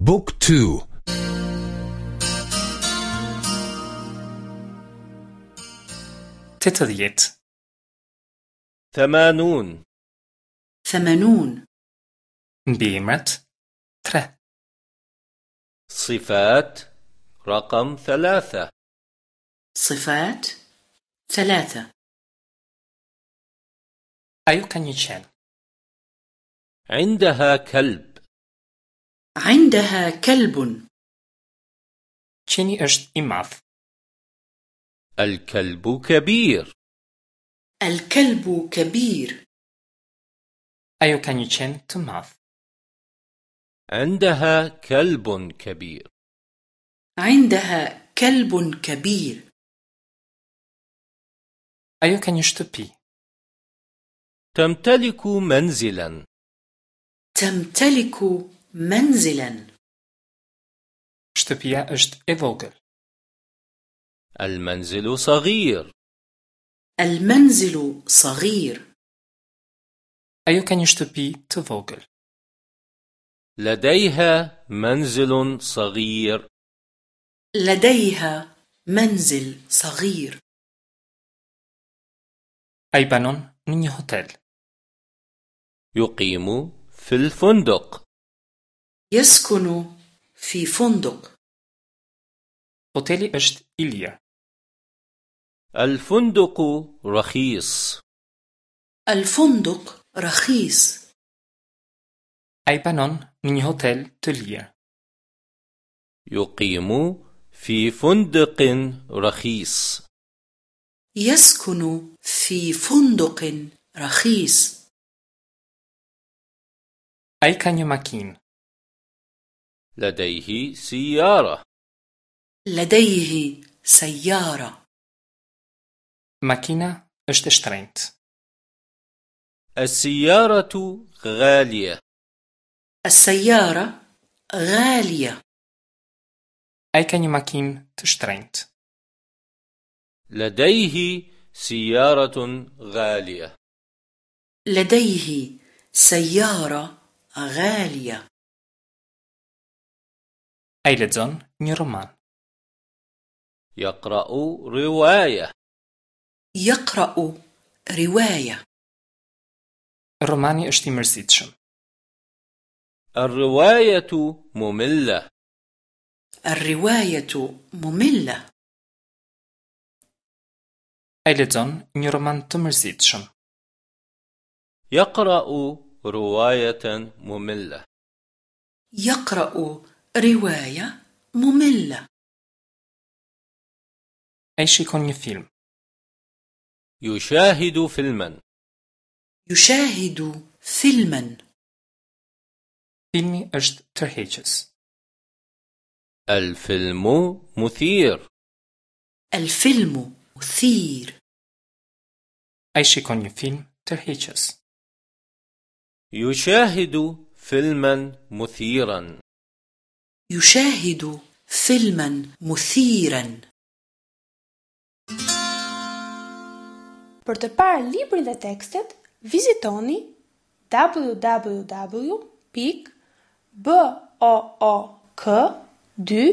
book two. tetëdhjetë ثمانون. ثمانون. mbiemrat tre صفات رقم ثلاثة. صفات ثلاثة. ajo ka një qen عندها كلب. عندها كلب. تشيني اشت إماث الكلب كبير الكلب كبير أيو كان يتشان تماث عندها كلب كبير عندها كلب كبير أيو كان يشتبي تمتلك منزلا تمتلك منزلا. شتبيا اشت إيفوغل المنزل صغير. المنزل صغير. أيو كان يشتبي تفوغل لديها منزل صغير. لديها منزل صغير. أي بانون نيني هوتيل يقيم في الفندق. يسكن في فندق. هوتيلي اشت إليا الفندق رخيص. الفندق رخيص. أي بانون نيني هوتيل تليا يقيم في فندق رخيص. يسكن في فندق رخيص. أي كان يماكين لديه سيارة. لديه سيارة. ماكينة أشت اشترينت. السيارة غالية. السيارة غالية. أي كان يماكين تشترينت؟ لديه سيارة غالية. لديه سيارة غالية. أي لدزون ني رومان يقرأ رواية. يقرأ رواية. الروماني أشتي مرزيتشم الرواية مملة. الرواية مملة. أي لدزون ني رومان تمرزيتشم يقرأ رواية مملة. يقرأ رواية مملة. شي كون فيلم يشاهد فيلما. يشاهد فيلما. فيلمي اشت ترهيجس. الفيلم مثير. الفيلم مثير. شي كون فيلم ترهيجس. يشاهد فيلما مثيرا. يشاهد فيلما مثيرا Për të parë librin dhe tekstet, vizitoni www.book2.de